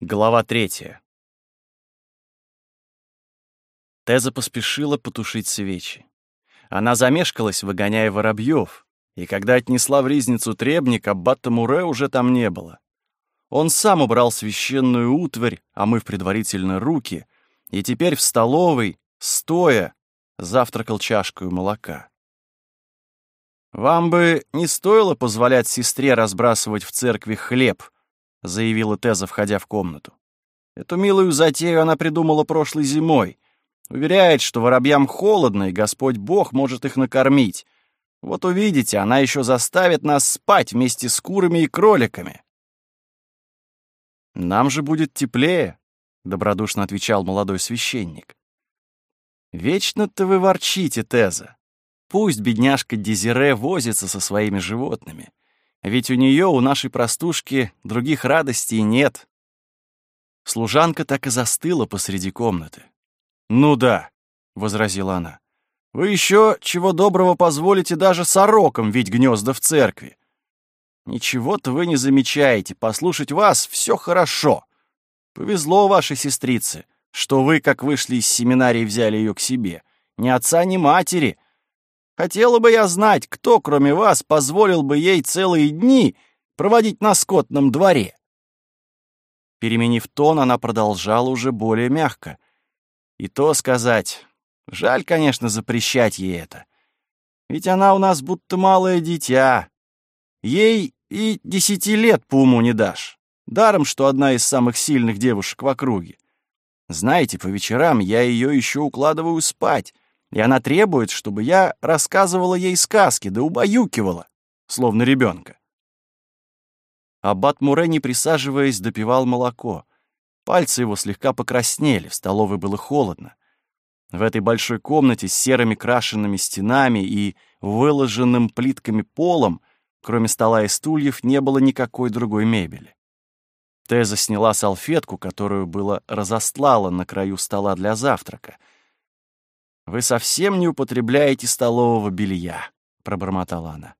Глава третья. Теза поспешила потушить свечи. Она замешкалась, выгоняя воробьев, и когда отнесла в ризницу требник, аббата Муре уже там не было. Он сам убрал священную утварь, омыв предварительно руки, и теперь в столовой, стоя, завтракал чашкой молока. «Вам бы не стоило позволять сестре разбрасывать в церкви хлеб», — заявила Теза, входя в комнату. Эту милую затею она придумала прошлой зимой. Уверяет, что воробьям холодно, и Господь Бог может их накормить. Вот увидите, она еще заставит нас спать вместе с курами и кроликами. «Нам же будет теплее», — добродушно отвечал молодой священник. «Вечно-то вы ворчите, Теза. Пусть бедняжка Дезире возится со своими животными. Ведь у нее, у нашей простушки, других радостей нет. Служанка так и застыла посреди комнаты. «Ну да», — возразила она, — «вы еще чего доброго позволите даже сорокам ведь гнезда в церкви. Ничего-то вы не замечаете, послушать вас все хорошо. Повезло вашей сестрице, что вы, как вышли из семинарии, взяли ее к себе. Ни отца, ни матери, Хотела бы я знать, кто, кроме вас, позволил бы ей целые дни проводить на скотном дворе. Переменив тон, она продолжала уже более мягко. И то сказать, жаль, конечно, запрещать ей это. Ведь она у нас будто малое дитя. Ей и десяти лет по уму не дашь. Даром, что одна из самых сильных девушек в округе. Знаете, по вечерам я ее еще укладываю спать, и она требует, чтобы я рассказывала ей сказки, да убаюкивала, словно ребенка. Аббат Муре, не присаживаясь, допивал молоко. Пальцы его слегка покраснели, в столовой было холодно. В этой большой комнате с серыми крашенными стенами и выложенным плитками полом, кроме стола и стульев, не было никакой другой мебели. Теза сняла салфетку, которую было разостлала на краю стола для завтрака — «Вы совсем не употребляете столового белья», — пробормотала она.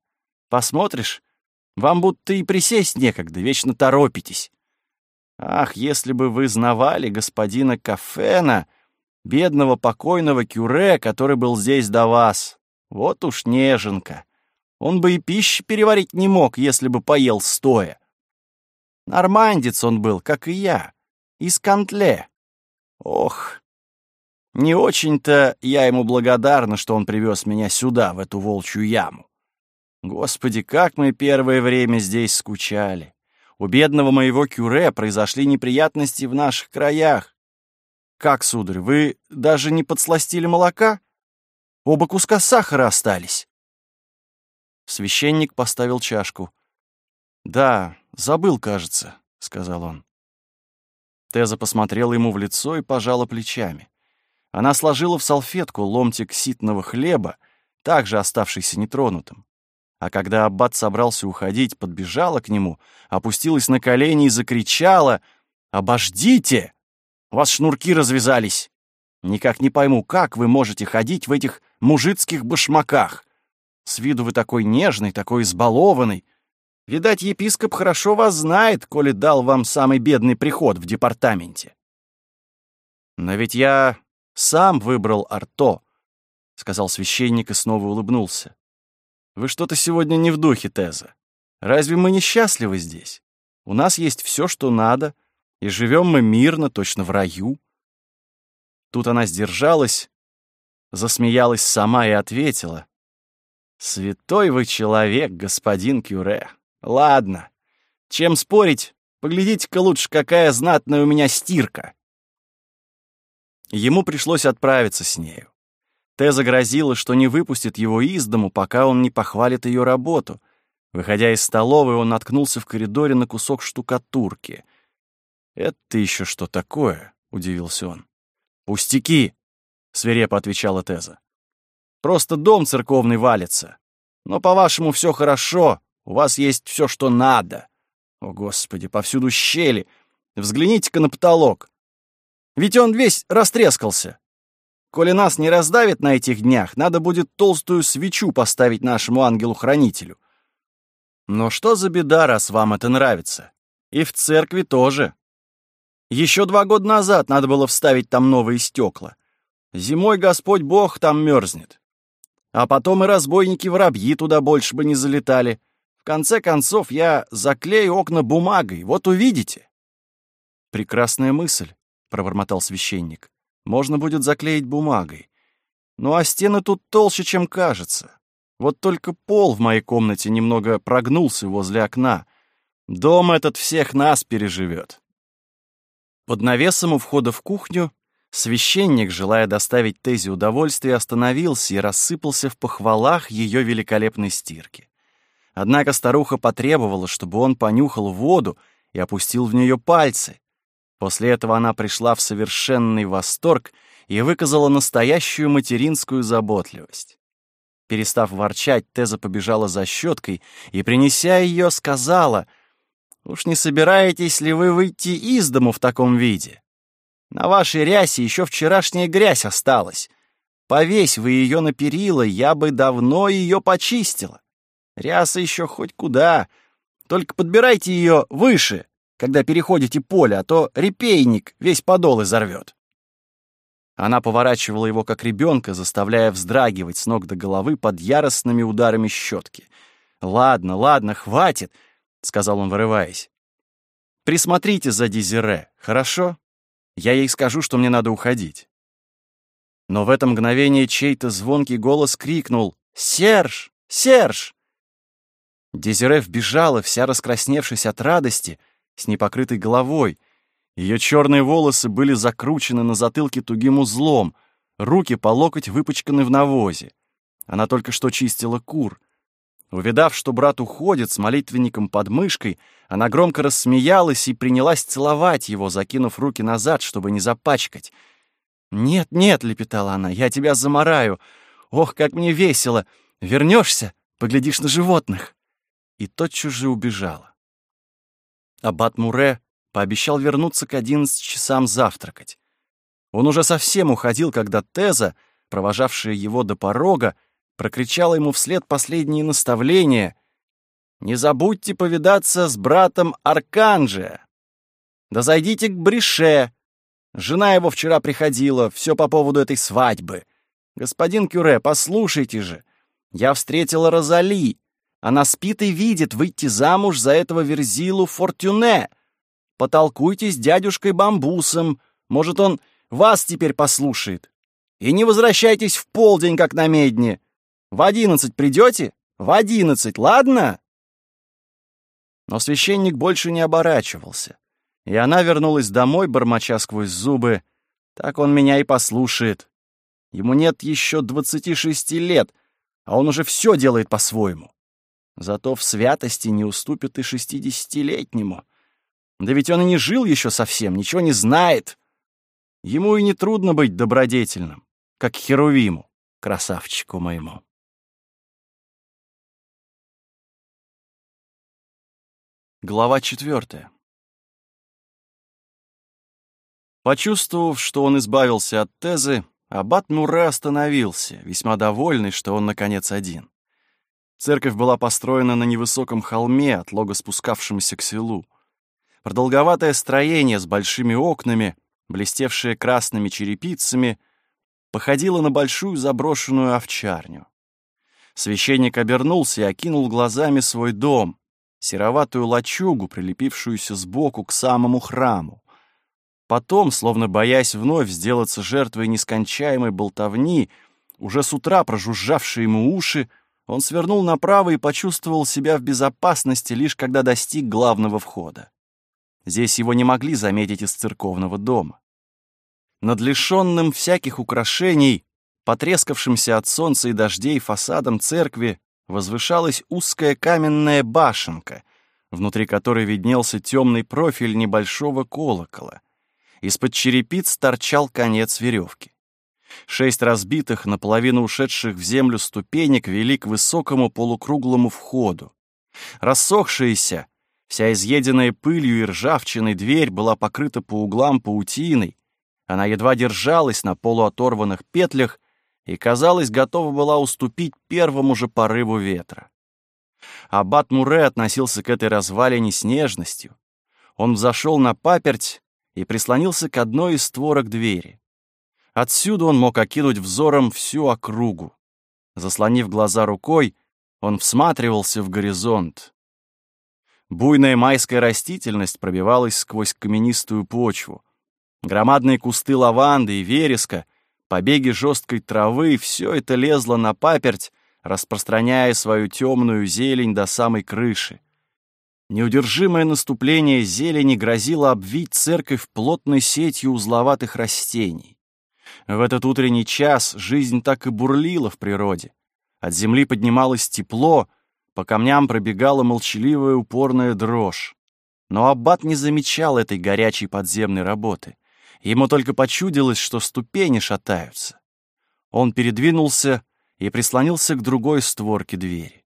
«Посмотришь, вам будто и присесть некогда, вечно торопитесь. Ах, если бы вы знавали господина Кафена, бедного покойного кюре, который был здесь до вас. Вот уж неженка. Он бы и пищи переварить не мог, если бы поел стоя. Нормандец он был, как и я, из Кантле. Ох, не очень-то я ему благодарна, что он привез меня сюда, в эту волчью яму. Господи, как мы первое время здесь скучали. У бедного моего кюре произошли неприятности в наших краях. Как, сударь, вы даже не подсластили молока? Оба куска сахара остались. Священник поставил чашку. «Да, забыл, кажется», — сказал он. Теза посмотрела ему в лицо и пожала плечами. Она сложила в салфетку ломтик ситного хлеба, также оставшийся нетронутым. А когда аббат собрался уходить, подбежала к нему, опустилась на колени и закричала «Обождите! У вас шнурки развязались! Никак не пойму, как вы можете ходить в этих мужицких башмаках? С виду вы такой нежный, такой избалованный. Видать, епископ хорошо вас знает, коли дал вам самый бедный приход в департаменте. Но ведь я сам выбрал Арто», — сказал священник и снова улыбнулся. «Вы что-то сегодня не в духе, Теза. Разве мы не счастливы здесь? У нас есть все, что надо, и живем мы мирно, точно в раю». Тут она сдержалась, засмеялась сама и ответила. «Святой вы человек, господин Кюре. Ладно, чем спорить, поглядите-ка лучше, какая знатная у меня стирка». Ему пришлось отправиться с нею. Теза грозила, что не выпустит его из дому, пока он не похвалит ее работу. Выходя из столовой, он наткнулся в коридоре на кусок штукатурки. «Это еще что такое?» — удивился он. «Пустяки!» — свирепо отвечала Теза. «Просто дом церковный валится. Но, по-вашему, все хорошо, у вас есть все, что надо. О, Господи, повсюду щели. Взгляните-ка на потолок. Ведь он весь растрескался. Коли нас не раздавит на этих днях, надо будет толстую свечу поставить нашему ангелу-хранителю. Но что за беда, раз вам это нравится? И в церкви тоже. Еще два года назад надо было вставить там новые стекла. Зимой Господь Бог там мерзнет. А потом и разбойники-воробьи туда больше бы не залетали. В конце концов, я заклею окна бумагой, вот увидите. Прекрасная мысль, — пробормотал священник. Можно будет заклеить бумагой. Ну а стены тут толще, чем кажется. Вот только пол в моей комнате немного прогнулся возле окна. Дом этот всех нас переживет. Под навесом у входа в кухню священник, желая доставить Тезе удовольствие, остановился и рассыпался в похвалах ее великолепной стирки. Однако старуха потребовала, чтобы он понюхал воду и опустил в нее пальцы. После этого она пришла в совершенный восторг и выказала настоящую материнскую заботливость. Перестав ворчать, Теза побежала за щеткой и, принеся ее, сказала — Уж не собираетесь ли вы выйти из дому в таком виде? На вашей рясе еще вчерашняя грязь осталась. Повесь вы ее на перила, я бы давно ее почистила. Ряса еще хоть куда. Только подбирайте ее выше, когда переходите поле, а то репейник весь подол изорвет. Она поворачивала его как ребенка, заставляя вздрагивать с ног до головы под яростными ударами щетки. «Ладно, ладно, хватит!» — сказал он, вырываясь. «Присмотрите за Дезире, хорошо? Я ей скажу, что мне надо уходить». Но в это мгновение чей-то звонкий голос крикнул «Серж! Серж!» Дезире вбежала, вся раскрасневшись от радости, с непокрытой головой. Ее черные волосы были закручены на затылке тугим узлом, руки по локоть выпачканы в навозе. Она только что чистила кур — Увидав, что брат уходит с молитвенником под мышкой, она громко рассмеялась и принялась целовать его, закинув руки назад, чтобы не запачкать. «Нет, нет», — лепетала она, — «я тебя замораю. Ох, как мне весело! Вернешься, поглядишь на животных!» И тотчас же убежала. Аббат Муре пообещал вернуться к одиннадцати часам завтракать. Он уже совсем уходил, когда Теза, провожавшая его до порога, прокричала ему вслед последние наставления. «Не забудьте повидаться с братом Арканджия. Да зайдите к Брише. Жена его вчера приходила, все по поводу этой свадьбы. Господин Кюре, послушайте же. Я встретила Розали. Она спит и видит выйти замуж за этого Верзилу Фортюне. Потолкуйте с дядюшкой Бамбусом. Может, он вас теперь послушает. И не возвращайтесь в полдень, как на медне. В одиннадцать придете? В одиннадцать, ладно?» Но священник больше не оборачивался, и она вернулась домой, бормоча сквозь зубы. «Так он меня и послушает. Ему нет еще двадцати шести лет, а он уже все делает по-своему. Зато в святости не уступит и шестидесятилетнему. Да ведь он и не жил еще совсем, ничего не знает. Ему и не трудно быть добродетельным, как Херувиму, красавчику моему. Глава четвертая. Почувствовав, что он избавился от Тезы, аббат Муре остановился, весьма довольный, что он, наконец, один. Церковь была построена на невысоком холме, от лога спускавшемуся к селу. Продолговатое строение с большими окнами, блестевшее красными черепицами, походило на большую заброшенную овчарню. Священник обернулся и окинул глазами свой дом, сероватую лачугу, прилепившуюся сбоку к самому храму. Потом, словно боясь вновь сделаться жертвой нескончаемой болтовни, уже с утра прожужжавшие ему уши, он свернул направо и почувствовал себя в безопасности, лишь когда достиг главного входа. Здесь его не могли заметить из церковного дома. Над лишенным всяких украшений, потрескавшимся от солнца и дождей фасадом церкви, возвышалась узкая каменная башенка, внутри которой виднелся темный профиль небольшого колокола. Из-под черепиц торчал конец веревки. Шесть разбитых, наполовину ушедших в землю ступенек вели к высокому полукруглому входу. Рассохшаяся, вся изъеденная пылью и ржавчиной дверь была покрыта по углам паутиной. Она едва держалась на полуоторванных петлях и, казалось, готова была уступить первому же порыву ветра. Аббат Муре относился к этой развалине с нежностью. Он взошел на паперть и прислонился к одной из створок двери. Отсюда он мог окинуть взором всю округу. Заслонив глаза рукой, он всматривался в горизонт. Буйная майская растительность пробивалась сквозь каменистую почву. Громадные кусты лаванды и вереска, побеги жесткой травы — все это лезло на паперть, распространяя свою темную зелень до самой крыши. Неудержимое наступление зелени грозило обвить церковь плотной сетью узловатых растений. В этот утренний час жизнь так и бурлила в природе. От земли поднималось тепло, по камням пробегала молчаливая упорная дрожь. Но Аббат не замечал этой горячей подземной работы. Ему только почудилось, что ступени шатаются. Он передвинулся и прислонился к другой створке двери.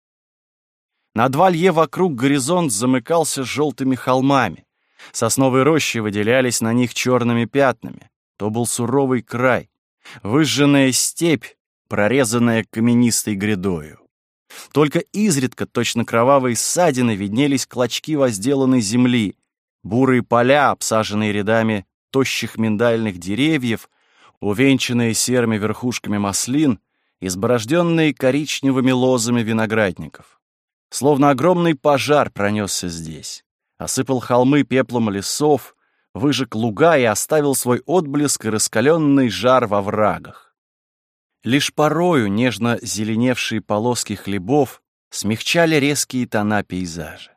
Над валье вокруг горизонт замыкался желтыми холмами. Сосновые рощи выделялись на них черными пятнами. То был суровый край, выжженная степь, прорезанная каменистой грядою. Только изредка, точно кровавые ссадины, виднелись клочки возделанной земли, бурые поля, обсаженные рядами тощих миндальных деревьев, увенчанные серыми верхушками маслин, изборожденные коричневыми лозами виноградников. Словно огромный пожар пронесся здесь, осыпал холмы пеплом лесов, выжег луга и оставил свой отблеск и раскаленный жар во врагах. Лишь порою нежно зеленевшие полоски хлебов смягчали резкие тона пейзажа.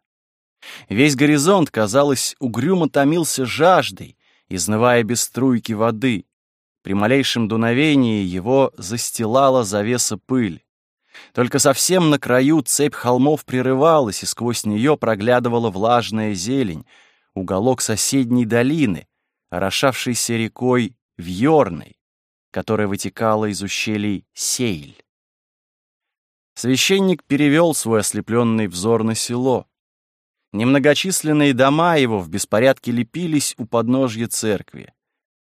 Весь горизонт, казалось, угрюмо томился жаждой, изнывая без струйки воды. При малейшем дуновении его застилала завеса пыль. Только совсем на краю цепь холмов прерывалась, и сквозь нее проглядывала влажная зелень, уголок соседней долины, орошавшейся рекой Вьорной, которая вытекала из ущелий Сейль. Священник перевел свой ослепленный взор на село. Немногочисленные дома его в беспорядке лепились у подножья церкви.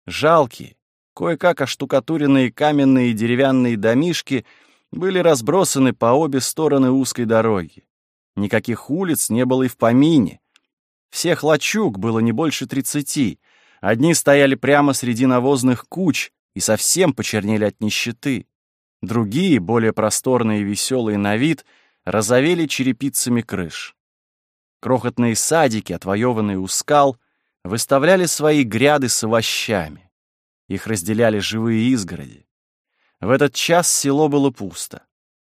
Жалкие, кое-как оштукатуренные каменные и деревянные домишки были разбросаны по обе стороны узкой дороги. Никаких улиц не было и в помине. Всех лачуг было не больше тридцати. Одни стояли прямо среди навозных куч и совсем почернели от нищеты. Другие, более просторные и веселые на вид, разовели черепицами крыш. Крохотные садики, отвоеванные у скал, выставляли свои гряды с овощами. Их разделяли живые изгороди. В этот час село было пусто.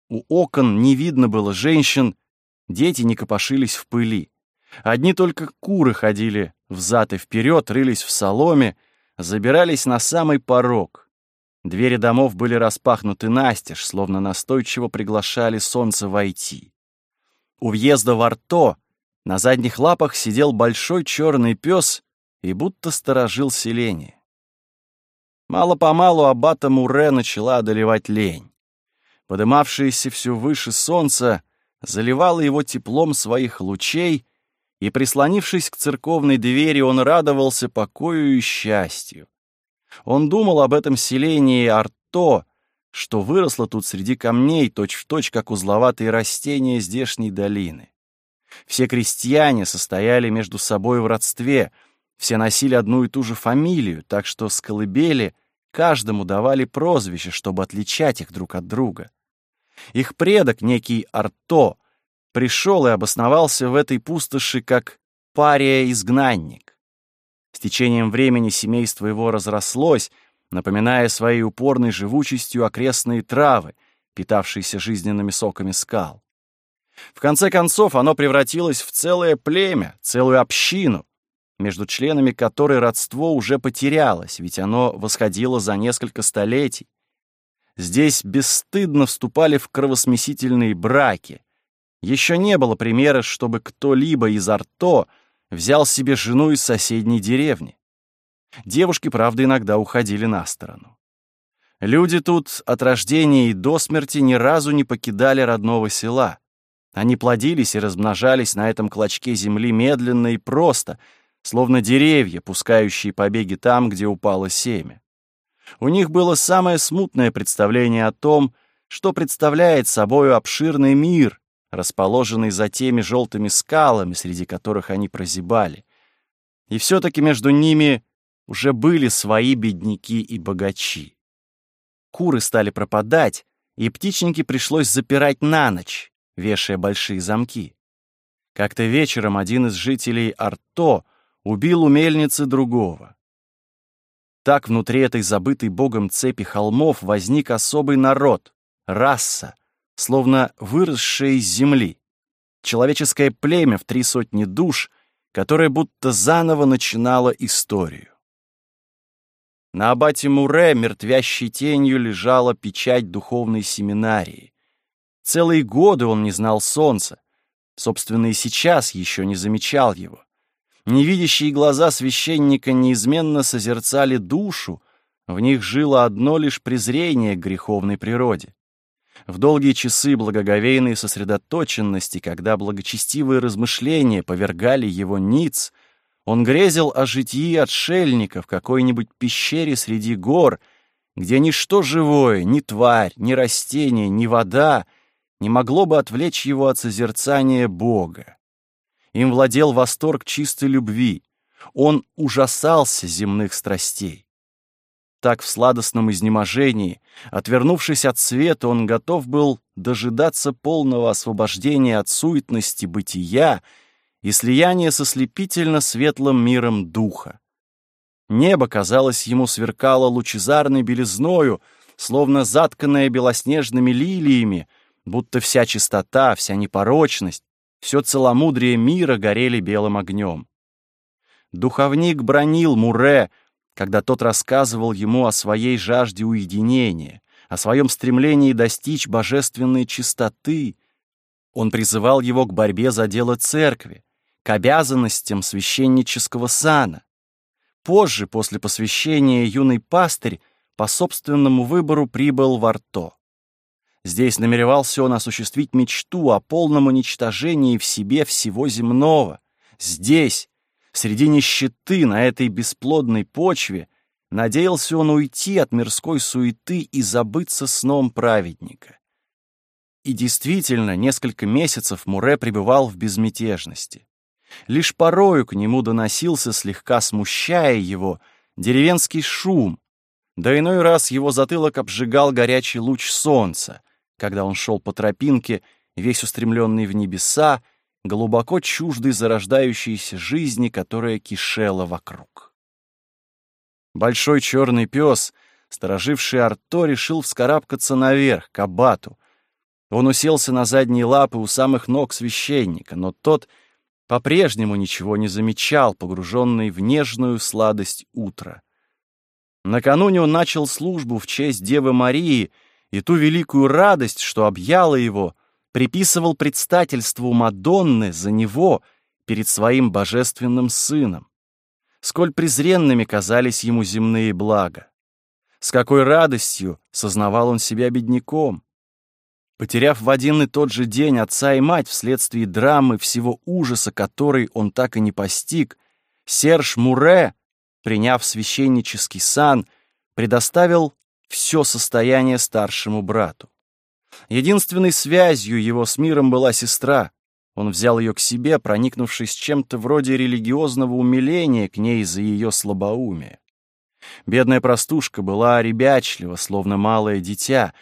У окон не видно было женщин, дети не копошились в пыли. Одни только куры ходили взад и вперед, рылись в соломе, забирались на самый порог. Двери домов были распахнуты настежь, словно настойчиво приглашали солнце войти. У въезда в Арто на задних лапах сидел большой черный пес и будто сторожил селение. Мало-помалу аббата Муре начала одолевать лень. Подымавшееся все выше солнце заливало его теплом своих лучей, и, прислонившись к церковной двери, он радовался покою и счастью. Он думал об этом селении Арто, что выросло тут среди камней, точь-в-точь, точь, как узловатые растения здешней долины. Все крестьяне состояли между собой в родстве, все носили одну и ту же фамилию, так что с колыбели каждому давали прозвище, чтобы отличать их друг от друга. Их предок, некий Арто, пришел и обосновался в этой пустоши как пария-изгнанник. С течением времени семейство его разрослось, напоминая своей упорной живучестью окрестные травы, питавшиеся жизненными соками скал. В конце концов, оно превратилось в целое племя, целую общину, между членами которой родство уже потерялось, ведь оно восходило за несколько столетий. Здесь бесстыдно вступали в кровосмесительные браки, еще не было примера, чтобы кто-либо из Арто взял себе жену из соседней деревни. Девушки, правда, иногда уходили на сторону. Люди тут от рождения и до смерти ни разу не покидали родного села. Они плодились и размножались на этом клочке земли медленно и просто, словно деревья, пускающие побеги там, где упало семя. У них было самое смутное представление о том, что представляет собою обширный мир, расположенный за теми желтыми скалами, среди которых они прозябали. И все-таки между ними уже были свои бедняки и богачи. Куры стали пропадать, и птичники пришлось запирать на ночь, вешая большие замки. Как-то вечером один из жителей Арто убил у мельницы другого. Так внутри этой забытой богом цепи холмов возник особый народ, раса, словно выросшая из земли. Человеческое племя в три сотни душ, которое будто заново начинало историю. На абате Муре мертвящей тенью лежала печать духовной семинарии. Целые годы он не знал солнца, собственно, и сейчас еще не замечал его. Невидящие глаза священника неизменно созерцали душу, в них жило одно лишь презрение к греховной природе. В долгие часы благоговейной сосредоточенности, когда благочестивые размышления повергали его ниц, он грезил о житии отшельника в какой-нибудь пещере среди гор, где ничто живое, ни тварь, ни растение, ни вода не могло бы отвлечь его от созерцания Бога. Им владел восторг чистой любви. Он ужасался земных страстей. Так в сладостном изнеможении, отвернувшись от света, он готов был дожидаться полного освобождения от суетности бытия и слияния со слепительно светлым миром духа. Небо, казалось, ему сверкало лучезарной белизною, словно затканное белоснежными лилиями, будто вся чистота, вся непорочность, все целомудрие мира горели белым огнем. Духовник бронил Муре, когда тот рассказывал ему о своей жажде уединения, о своем стремлении достичь божественной чистоты. Он призывал его к борьбе за дело церкви, к обязанностям священнического сана. Позже, после посвящения, юный пастырь по собственному выбору прибыл в Арто. Здесь намеревался он осуществить мечту о полном уничтожении в себе всего земного. Здесь, среди нищеты, на этой бесплодной почве, надеялся он уйти от мирской суеты и забыться сном праведника. И действительно, несколько месяцев Муре пребывал в безмятежности. Лишь порою к нему доносился, слегка смущая его, деревенский шум, да иной раз его затылок обжигал горячий луч солнца, когда он шел по тропинке, весь устремленный в небеса, глубоко чуждый зарождающейся жизни, которая кишела вокруг. Большой черный пес, стороживший Арто, решил вскарабкаться наверх, к абату. Он уселся на задние лапы у самых ног священника, но тот по-прежнему ничего не замечал, погруженный в нежную сладость утра. Накануне он начал службу в честь Девы Марии — и ту великую радость, что объяла его, приписывал предстательству Мадонны за него перед своим божественным сыном. Сколь презренными казались ему земные блага. С какой радостью сознавал он себя бедняком. Потеряв в один и тот же день отца и мать вследствие драмы всего ужаса, который он так и не постиг, Серж Муре, приняв священнический сан, предоставил все состояние старшему брату. Единственной связью его с миром была сестра. Он взял ее к себе, проникнувшись чем-то вроде религиозного умиления к ней за ее слабоумие. Бедная простушка была ребячлива, словно малое дитя,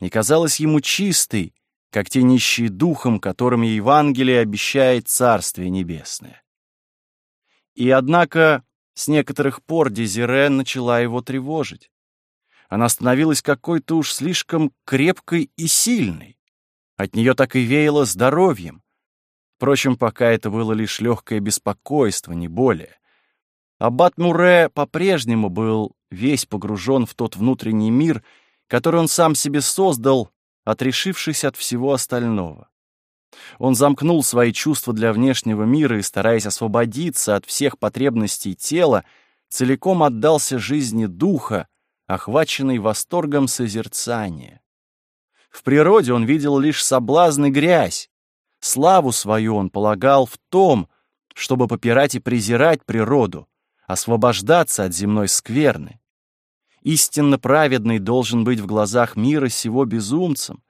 и казалась ему чистой, как те нищие духом, которым Евангелие обещает Царствие Небесное. И однако с некоторых пор Дезире начала его тревожить она становилась какой-то уж слишком крепкой и сильной. От нее так и веяло здоровьем. Впрочем, пока это было лишь легкое беспокойство, не более. Аббат Муре по-прежнему был весь погружен в тот внутренний мир, который он сам себе создал, отрешившись от всего остального. Он замкнул свои чувства для внешнего мира и, стараясь освободиться от всех потребностей тела, целиком отдался жизни духа, охваченный восторгом созерцания. В природе он видел лишь соблазн и грязь. Славу свою он полагал в том, чтобы попирать и презирать природу, освобождаться от земной скверны. Истинно праведный должен быть в глазах мира сего безумцем,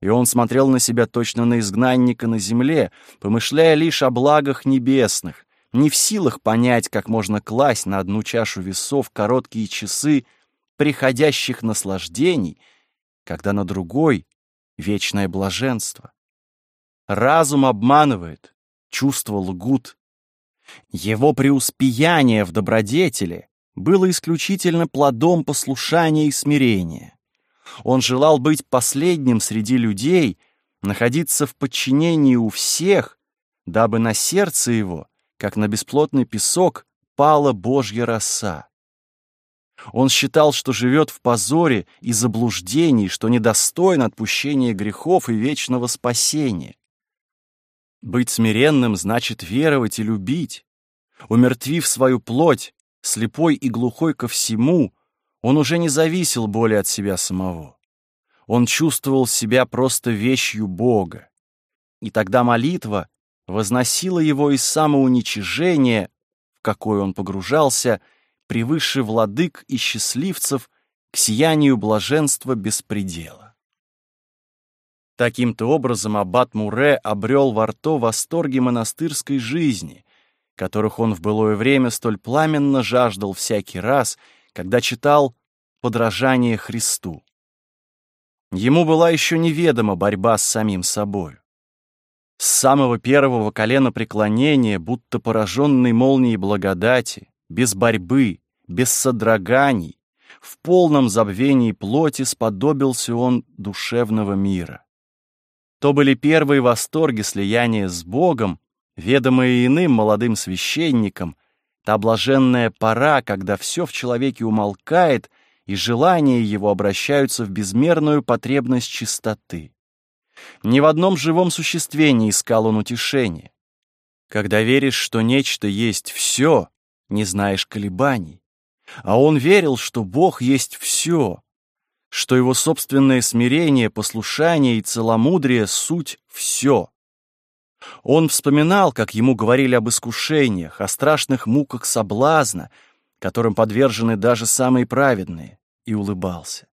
и он смотрел на себя точно на изгнанника на земле, помышляя лишь о благах небесных, не в силах понять, как можно класть на одну чашу весов короткие часы приходящих наслаждений, когда на другой — вечное блаженство. Разум обманывает, чувства лгут. Его преуспеяние в добродетели было исключительно плодом послушания и смирения. Он желал быть последним среди людей, находиться в подчинении у всех, дабы на сердце его, как на бесплотный песок, пала Божья роса. Он считал, что живет в позоре и заблуждении, что недостоин отпущения грехов и вечного спасения. Быть смиренным значит веровать и любить. Умертвив свою плоть, слепой и глухой ко всему, он уже не зависел более от себя самого. Он чувствовал себя просто вещью Бога. И тогда молитва возносила его из самоуничижения, в какое он погружался, превыше владык и счастливцев к сиянию блаженства беспредела. Таким-то образом аббат Муре обрел во рту восторги монастырской жизни, которых он в былое время столь пламенно жаждал всякий раз, когда читал «Подражание Христу». Ему была еще неведома борьба с самим собой. С самого первого колена преклонения, будто пораженный молнией благодати, без борьбы, без содроганий, в полном забвении плоти сподобился он душевного мира. То были первые восторги слияния с Богом, ведомые иным молодым священникам, та блаженная пора, когда все в человеке умолкает, и желания его обращаются в безмерную потребность чистоты. Ни в одном живом существе не искал он утешения. Когда веришь, что нечто есть все, не знаешь колебаний. А он верил, что Бог есть все, что его собственное смирение, послушание и целомудрие — суть все. Он вспоминал, как ему говорили об искушениях, о страшных муках соблазна, которым подвержены даже самые праведные, и улыбался.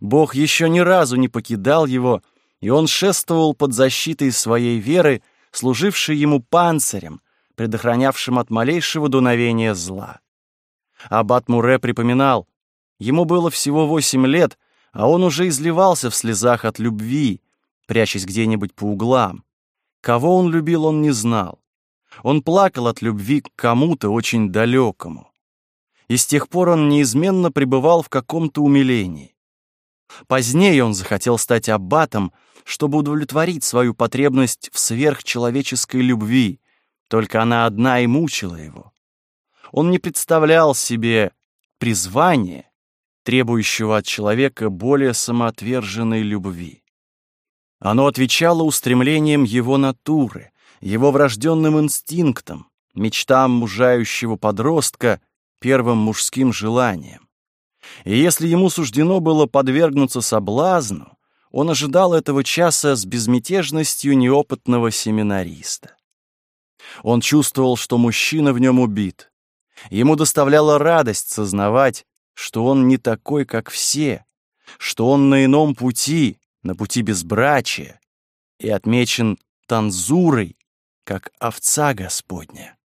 Бог еще ни разу не покидал его, и он шествовал под защитой своей веры, служившей ему панцирем, предохранявшим от малейшего дуновения зла. Аббат Муре припоминал, Ему было всего восемь лет, а он уже изливался в слезах от любви, прячась где-нибудь по углам. Кого он любил, он не знал. Он плакал от любви к кому-то очень далекому. И с тех пор он неизменно пребывал в каком-то умилении. Позднее он захотел стать аббатом, чтобы удовлетворить свою потребность в сверхчеловеческой любви, только она одна и мучила его. Он не представлял себе призвания, требующего от человека более самоотверженной любви. Оно отвечало устремлениям его натуры, его врожденным инстинктам, мечтам мужающего подростка, первым мужским желанием. И если ему суждено было подвергнуться соблазну, он ожидал этого часа с безмятежностью неопытного семинариста. Он чувствовал, что мужчина в нем убит. Ему доставляла радость сознавать, что он не такой, как все, что он на ином пути, на пути безбрачия, и отмечен танзурой, как овца Господня.